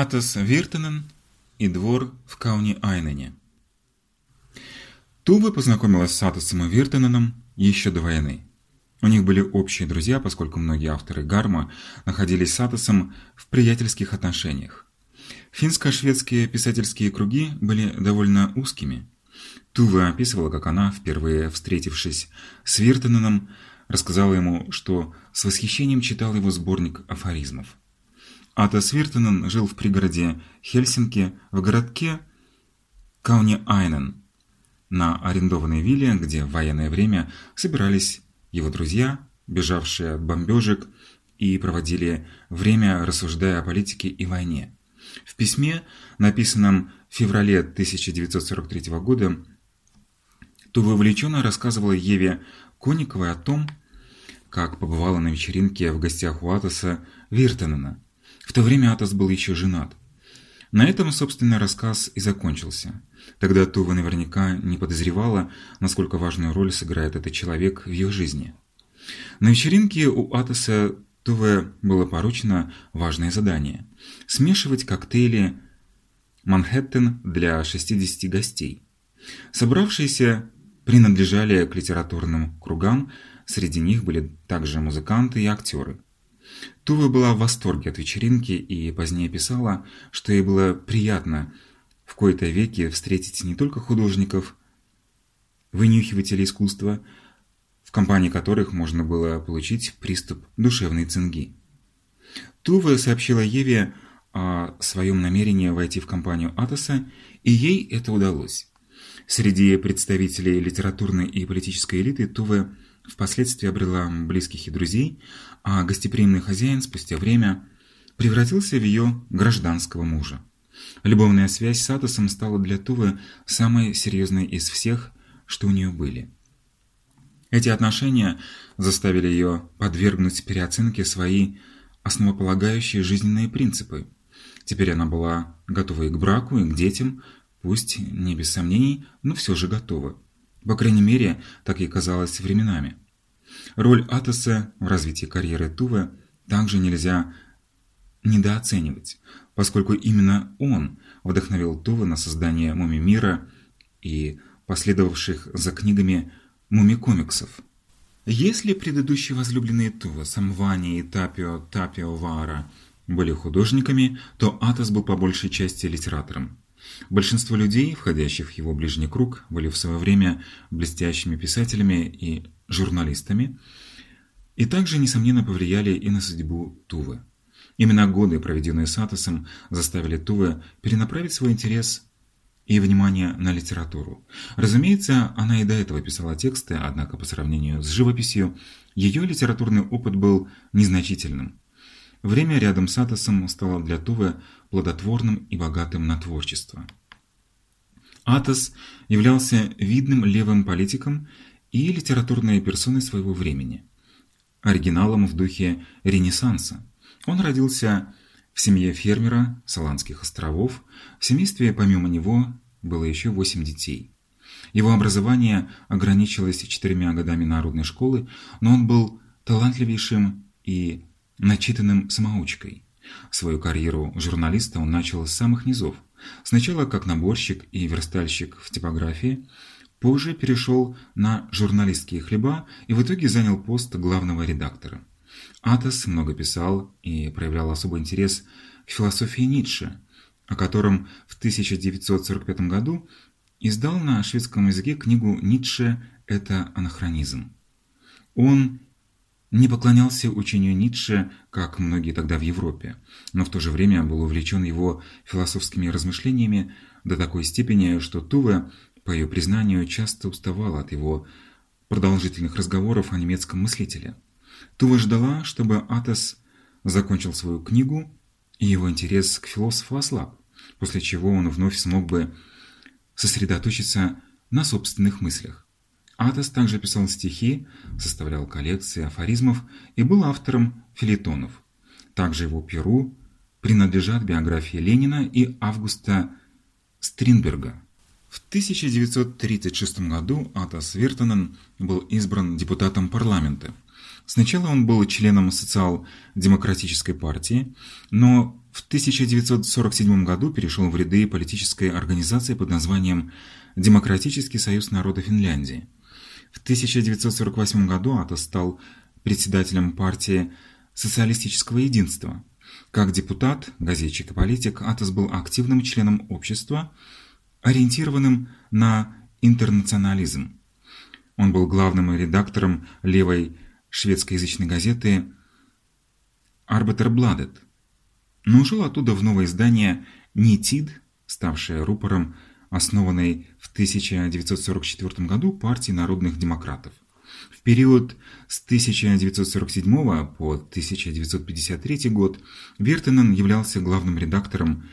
Атос Виртенен и двор в Кауни-Айнене. Туве познакомилась с Атосом Виртененом еще до войны. У них были общие друзья, поскольку многие авторы Гарма находились с Атосом в приятельских отношениях. Финско-шведские писательские круги были довольно узкими. Туве описывала, как она, впервые встретившись с Виртененом, рассказала ему, что с восхищением читал его сборник афоризмов. Ата Свиртенен жил в пригороде Хельсинки, в городке Кауни-Айнен, на арендованной вилле, где в военное время собирались его друзья, бежавшие от бомбежек, и проводили время, рассуждая о политике и войне. В письме, написанном в феврале 1943 года, Тува увлеченно рассказывала Еве Кониковой о том, как побывала на вечеринке в гостях у Атоса Виртенена – в то время Атос был еще женат. На этом, собственно, рассказ и закончился. Тогда Тува наверняка не подозревала, насколько важную роль сыграет этот человек в ее жизни. На вечеринке у Атоса Туве было поручено важное задание – смешивать коктейли «Манхэттен» для 60 гостей. Собравшиеся принадлежали к литературным кругам, среди них были также музыканты и актеры – Тува была в восторге от вечеринки и позднее писала, что ей было приятно в кои-то веки встретить не только художников, вынюхивателей искусства, в компании которых можно было получить приступ душевной цинги. Тува сообщила Еве о своем намерении войти в компанию Атоса, и ей это удалось. Среди представителей литературной и политической элиты Туве впоследствии обрела близких и друзей, а гостеприимный хозяин спустя время превратился в ее гражданского мужа. Любовная связь с Атосом стала для Тувы самой серьезной из всех, что у нее были. Эти отношения заставили ее подвергнуть переоценке свои основополагающие жизненные принципы. Теперь она была готова и к браку, и к детям, пусть не без сомнений, но все же готова. По крайней мере, так ей казалось временами. Роль Атоса в развитии карьеры Тувы также нельзя недооценивать, поскольку именно он вдохновил Тувы на создание «Муми мира» и последовавших за книгами «Муми-комиксов». Если предыдущие возлюбленные Тува, Самвани и Тапио Тапио Вара были художниками, то Атос был по большей части литератором. Большинство людей, входящих в его ближний круг, были в свое время блестящими писателями и журналистами, и также, несомненно, повлияли и на судьбу Тувы. Именно годы, проведенные с Атосом, заставили Тувы перенаправить свой интерес и внимание на литературу. Разумеется, она и до этого писала тексты, однако по сравнению с живописью ее литературный опыт был незначительным. Время рядом с Атосом стало для Тувы плодотворным и богатым на творчество. Атос являлся видным левым политиком и литературной персоной своего времени, оригиналом в духе Ренессанса. Он родился в семье фермера Саланских островов, в семействе помимо него было еще восемь детей. Его образование ограничилось четырьмя годами народной школы, но он был талантливейшим и начитанным самоучкой. Свою карьеру журналиста он начал с самых низов. Сначала как наборщик и верстальщик в типографии, позже перешел на журналистские хлеба и в итоге занял пост главного редактора. Атос много писал и проявлял особый интерес к философии Ницше, о котором в 1945 году издал на шведском языке книгу «Ницше – это анахронизм». Он не поклонялся учению Ницше, как многие тогда в Европе, но в то же время был увлечен его философскими размышлениями до такой степени, что Туве, по ее признанию, часто уставала от его продолжительных разговоров о немецком мыслителе. Тува ждала, чтобы Атос закончил свою книгу, и его интерес к философу ослаб, после чего он вновь смог бы сосредоточиться на собственных мыслях. Атос также писал стихи, составлял коллекции афоризмов и был автором филитонов. Также его перу принадлежат биографии Ленина и Августа Стринберга. В 1936 году Атос Виртанен был избран депутатом парламента. Сначала он был членом социал-демократической партии, но в 1947 году перешел в ряды политической организации под названием Демократический союз народа Финляндии. В 1948 году Атос стал председателем партии социалистического единства. Как депутат, газетчик и политик, Атос был активным членом общества, ориентированным на интернационализм. Он был главным редактором левой шведскоязычной газеты «Арбитербладет», но ушел оттуда в новое издание «Нитид», ставшее рупором основанной в 1944 году партии народных демократов. В период с 1947 по 1953 год Вертенен являлся главным редактором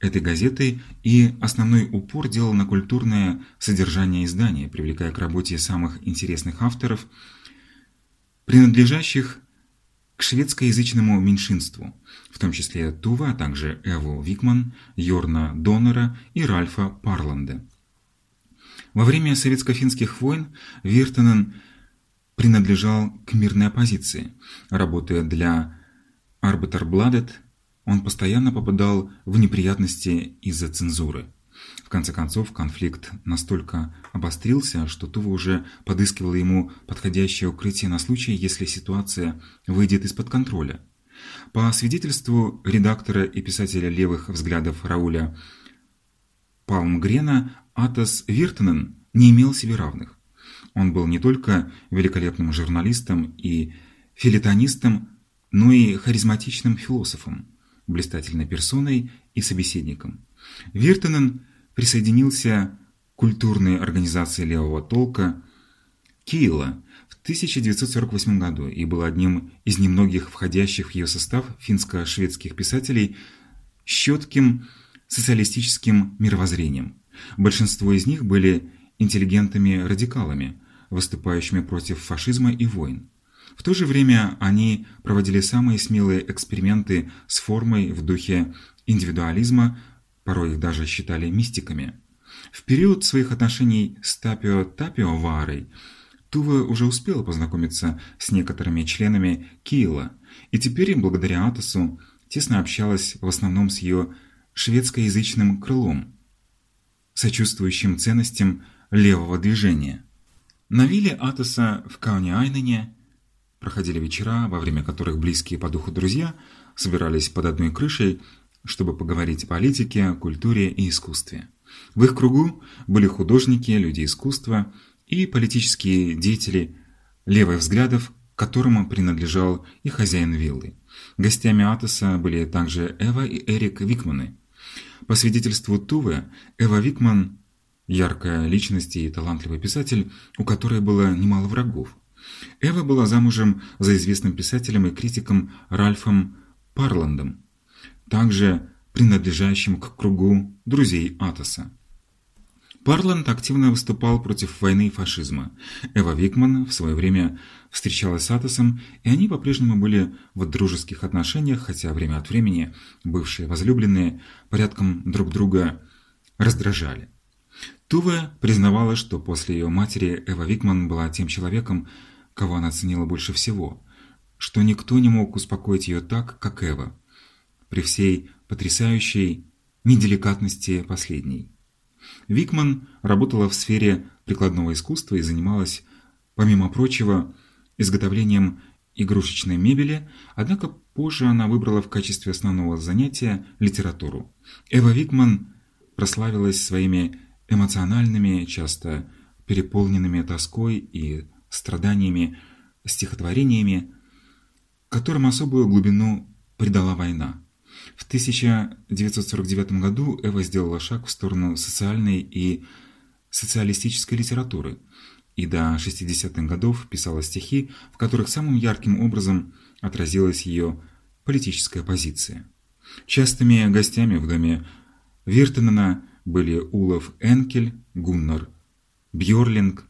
этой газеты и основной упор делал на культурное содержание издания, привлекая к работе самых интересных авторов, принадлежащих к шведскоязычному меньшинству, в том числе Тува, а также Эву Викман, Йорна Донора и Ральфа Парланда. Во время советско-финских войн Виртенен принадлежал к мирной оппозиции. Работая для Арбитербладет, он постоянно попадал в неприятности из-за цензуры. В конце концов, конфликт настолько обострился, что Тува уже подыскивала ему подходящее укрытие на случай, если ситуация выйдет из-под контроля. По свидетельству редактора и писателя левых взглядов Рауля Палмгрена, Атос Виртенен не имел себе равных. Он был не только великолепным журналистом и филитонистом, но и харизматичным философом, блистательной персоной и собеседником. Виртенен присоединился к культурной организации левого толка Киила в 1948 году и был одним из немногих входящих в ее состав финско-шведских писателей с четким социалистическим мировоззрением. Большинство из них были интеллигентами-радикалами, выступающими против фашизма и войн. В то же время они проводили самые смелые эксперименты с формой в духе индивидуализма порой их даже считали мистиками. В период своих отношений с Тапио Тапио Варой Тува уже успела познакомиться с некоторыми членами Киила, и теперь, благодаря Атосу, тесно общалась в основном с ее шведскоязычным крылом, сочувствующим ценностям левого движения. На вилле Атоса в Кауне-Айнене проходили вечера, во время которых близкие по духу друзья собирались под одной крышей чтобы поговорить о политике, культуре и искусстве. В их кругу были художники, люди искусства и политические деятели левых взглядов, к которому принадлежал и хозяин виллы. Гостями Атоса были также Эва и Эрик Викманы. По свидетельству Тувы, Эва Викман – яркая личность и талантливый писатель, у которой было немало врагов. Эва была замужем за известным писателем и критиком Ральфом Парландом, также принадлежащим к кругу друзей Атоса. Парланд активно выступал против войны и фашизма. Эва Викман в свое время встречалась с Атосом, и они по-прежнему были в дружеских отношениях, хотя время от времени бывшие возлюбленные порядком друг друга раздражали. Туве признавала, что после ее матери Эва Викман была тем человеком, кого она ценила больше всего, что никто не мог успокоить ее так, как Эва при всей потрясающей неделикатности последней. Викман работала в сфере прикладного искусства и занималась, помимо прочего, изготовлением игрушечной мебели, однако позже она выбрала в качестве основного занятия литературу. Эва Викман прославилась своими эмоциональными, часто переполненными тоской и страданиями стихотворениями, которым особую глубину придала война. В 1949 году Эва сделала шаг в сторону социальной и социалистической литературы и до 60-х годов писала стихи, в которых самым ярким образом отразилась ее политическая позиция. Частыми гостями в доме Виртенена были Улов Энкель, Гуннар Бьорлинг,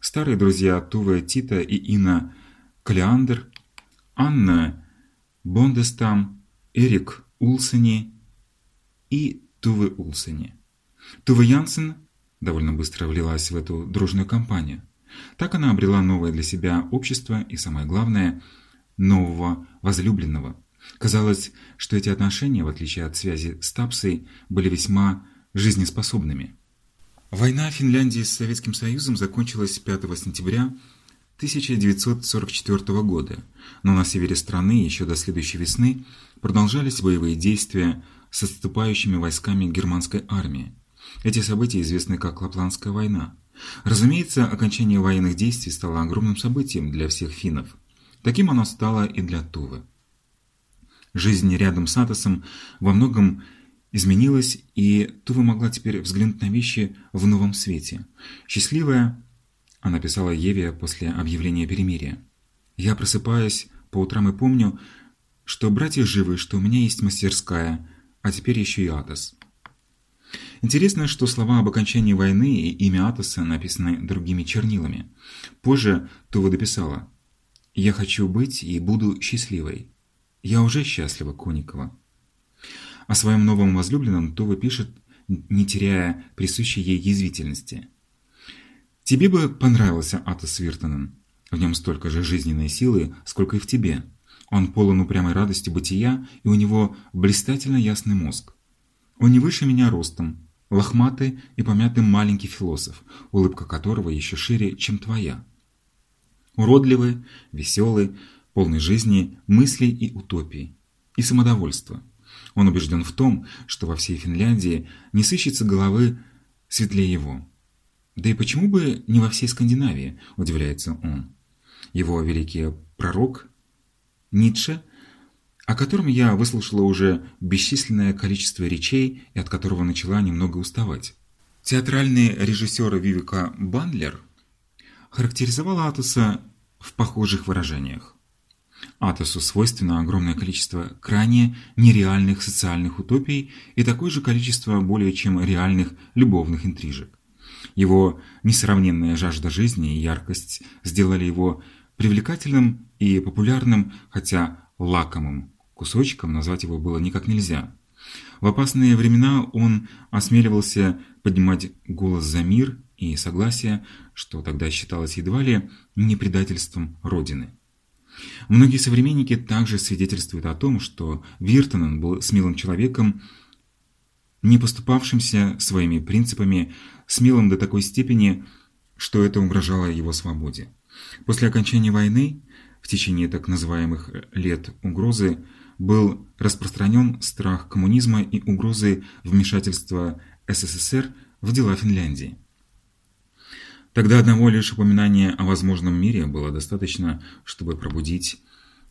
старые друзья Туве Тита и Инна Калиандр, Анна Бондестам, Эрик Улсене и Туве Улсене. Туве Янсен довольно быстро влилась в эту дружную компанию. Так она обрела новое для себя общество и, самое главное, нового возлюбленного. Казалось, что эти отношения, в отличие от связи с Тапсой, были весьма жизнеспособными. Война Финляндии с Советским Союзом закончилась 5 сентября 1944 года, но на севере страны еще до следующей весны продолжались боевые действия с отступающими войсками германской армии. Эти события известны как Лапландская война. Разумеется, окончание военных действий стало огромным событием для всех финнов. Таким оно стало и для Тувы. Жизнь рядом с Атосом во многом изменилась, и Тува могла теперь взглянуть на вещи в новом свете. Счастливая, она писала Еве после объявления перемирия. «Я просыпаюсь по утрам и помню, что братья живы, что у меня есть мастерская, а теперь еще и Атос». Интересно, что слова об окончании войны и имя Атоса написаны другими чернилами. Позже Тува дописала «Я хочу быть и буду счастливой». «Я уже счастлива, Коникова». О своем новом возлюбленном Това пишет, не теряя присущей ей язвительности. «Тебе бы понравился Атос Виртонен. В нем столько же жизненной силы, сколько и в тебе. Он полон упрямой радости бытия, и у него блистательно ясный мозг. Он не выше меня ростом, лохматый и помятый маленький философ, улыбка которого еще шире, чем твоя. Уродливый, веселый, полный жизни, мыслей и утопий, и самодовольства. Он убежден в том, что во всей Финляндии не сыщется головы светлее его. Да и почему бы не во всей Скандинавии, удивляется он. Его великий пророк Ницше, о котором я выслушала уже бесчисленное количество речей и от которого начала немного уставать. Театральный режиссер Вивика Бандлер характеризовал Атоса в похожих выражениях. Атосу свойственно огромное количество крайне нереальных социальных утопий и такое же количество более чем реальных любовных интрижек. Его несравненная жажда жизни и яркость сделали его привлекательным и популярным, хотя лакомым кусочком назвать его было никак нельзя. В опасные времена он осмеливался поднимать голос за мир и согласие, что тогда считалось едва ли не предательством Родины. Многие современники также свидетельствуют о том, что Виртонен был смелым человеком, не поступавшимся своими принципами, смелым до такой степени, что это угрожало его свободе. После окончания войны, в течение так называемых «лет угрозы», был распространен страх коммунизма и угрозы вмешательства СССР в дела Финляндии. Тогда одного лишь упоминания о возможном мире было достаточно, чтобы пробудить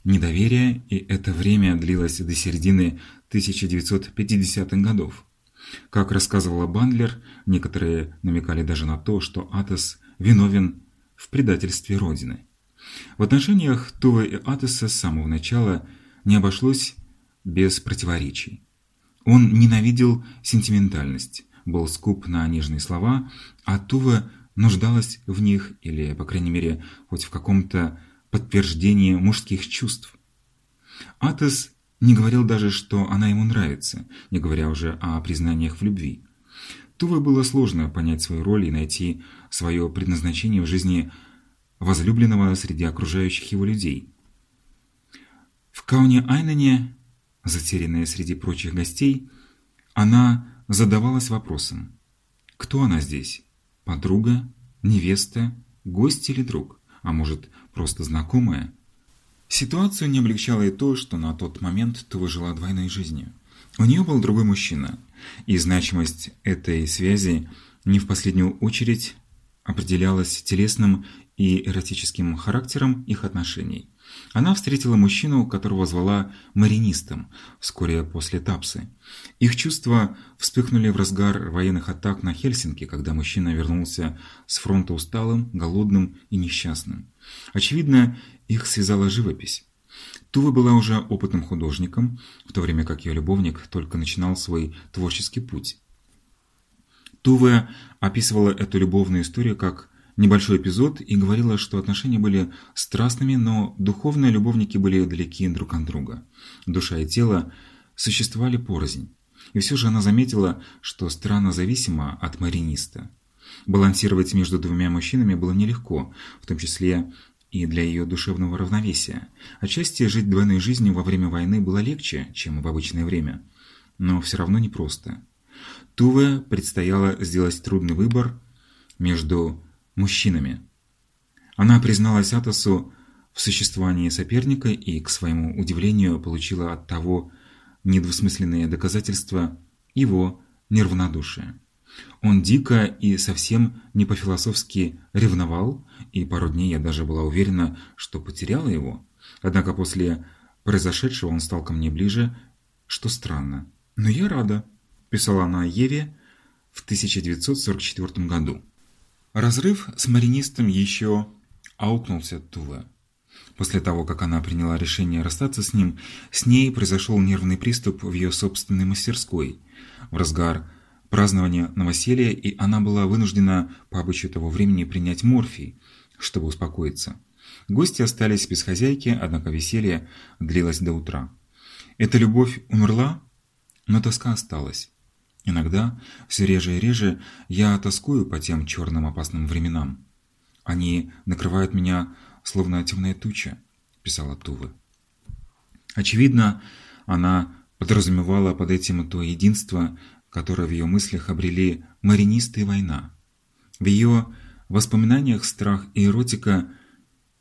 недоверие, и это время длилось до середины 1950-х годов. Как рассказывала Бандлер, некоторые намекали даже на то, что Атос виновен в предательстве Родины. В отношениях Тува и Атоса с самого начала не обошлось без противоречий. Он ненавидел сентиментальность, был скуп на нежные слова, а Тува нуждалась в них или, по крайней мере, хоть в каком-то подтверждении мужских чувств. Атос не говорил даже, что она ему нравится, не говоря уже о признаниях в любви. Туве было сложно понять свою роль и найти свое предназначение в жизни возлюбленного среди окружающих его людей. В Кауне-Айнене, затерянная среди прочих гостей, она задавалась вопросом, кто она здесь? Подруга, невеста, гость или друг, а может, просто знакомая? Ситуацию не облегчало и то, что на тот момент Тува жила двойной жизнью. У нее был другой мужчина, и значимость этой связи не в последнюю очередь определялась телесным и эротическим характером их отношений. Она встретила мужчину, которого звала маринистом, вскоре после Тапсы. Их чувства вспыхнули в разгар военных атак на Хельсинки, когда мужчина вернулся с фронта усталым, голодным и несчастным. Очевидно, их связала живопись. Тува была уже опытным художником, в то время как ее любовник только начинал свой творческий путь. Тува описывала эту любовную историю как небольшой эпизод и говорила, что отношения были страстными, но духовные любовники были далеки друг от друга. Душа и тело существовали порознь. И все же она заметила, что странно зависима от мариниста. Балансировать между двумя мужчинами было нелегко, в том числе и для ее душевного равновесия. Отчасти жить двойной жизнью во время войны было легче, чем в обычное время, но все равно непросто. Туве предстояло сделать трудный выбор между мужчинами. Она призналась Атосу в существовании соперника и, к своему удивлению, получила от того недвусмысленные доказательства его неравнодушия. Он дико и совсем не по-философски ревновал, и пару дней я даже была уверена, что потеряла его. Однако после произошедшего он стал ко мне ближе, что странно. «Но я рада», – писала она Еве в 1944 году. Разрыв с маринистом еще аукнулся Тува. После того, как она приняла решение расстаться с ним, с ней произошел нервный приступ в ее собственной мастерской. В разгар празднования новоселья, и она была вынуждена по обычаю того времени принять морфий, чтобы успокоиться. Гости остались без хозяйки, однако веселье длилось до утра. Эта любовь умерла, но тоска осталась. Иногда, все реже и реже, я тоскую по тем черным опасным временам. Они накрывают меня словно темная туча, писала Тува. Очевидно, она подразумевала под этим то единство, которое в ее мыслях обрели маринисты и война. В ее воспоминаниях страх и эротика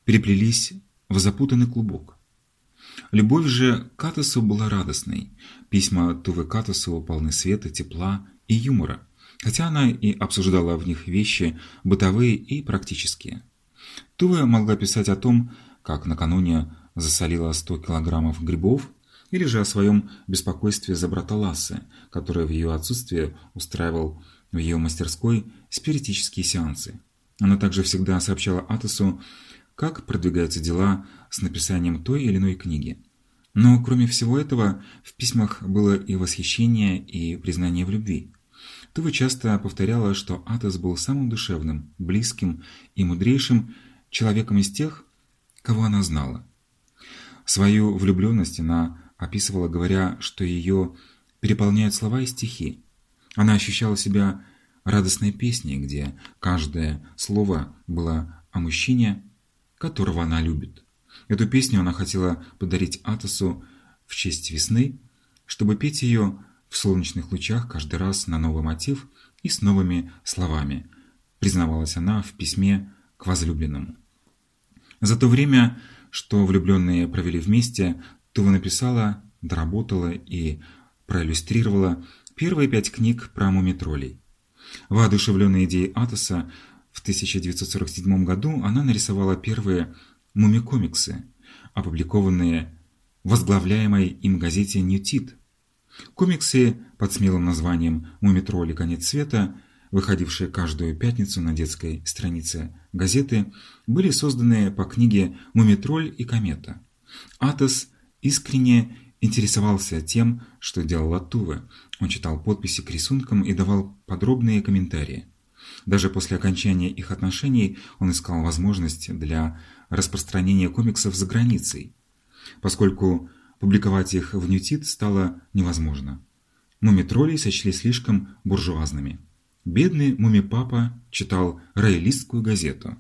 переплелись в запутанный клубок. Любовь же Катасу была радостной. Письма Тувы Катасу полны света, тепла и юмора, хотя она и обсуждала в них вещи бытовые и практические. Тува могла писать о том, как накануне засолила 100 килограммов грибов, или же о своем беспокойстве за брата Лассе, который в ее отсутствие устраивал в ее мастерской спиритические сеансы. Она также всегда сообщала Атосу, как продвигаются дела с написанием той или иной книги. Но кроме всего этого, в письмах было и восхищение, и признание в любви. Тува часто повторяла, что Атос был самым душевным, близким и мудрейшим человеком из тех, кого она знала. Свою влюбленность она описывала, говоря, что ее переполняют слова и стихи. Она ощущала себя радостной песней, где каждое слово было о мужчине, которого она любит. Эту песню она хотела подарить Атосу в честь весны, чтобы петь ее в солнечных лучах каждый раз на новый мотив и с новыми словами, признавалась она в письме к возлюбленному. За то время, что влюбленные провели вместе, Тува написала, доработала и проиллюстрировала первые пять книг про мумитролей. Воодушевленной идеей Атоса в 1947 году она нарисовала первые мумикомиксы, опубликованные в возглавляемой им газете «Ньютит». Комиксы под смелым названием «Мумитроли. Конец света», выходившие каждую пятницу на детской странице газеты, были созданы по книге «Мумитроль и комета». Атос искренне интересовался тем, что делала Тува. Он читал подписи к рисункам и давал подробные комментарии. Даже после окончания их отношений он искал возможность для распространения комиксов за границей, поскольку публиковать их в Ньютит стало невозможно. Мумитролей сочли слишком буржуазными. Бедный мумипапа читал роялистскую газету.